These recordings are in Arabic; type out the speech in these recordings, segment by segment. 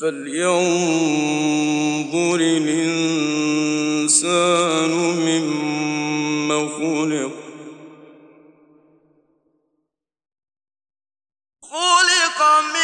فلينظر الإنسان مما خلق خلق من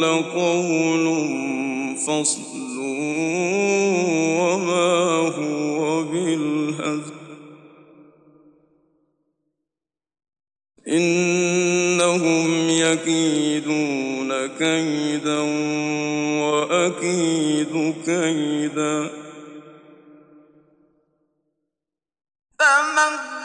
لقول فصل وما هو بالهزل إنهم يكيدون كيدا وأكيد كيدا. فمن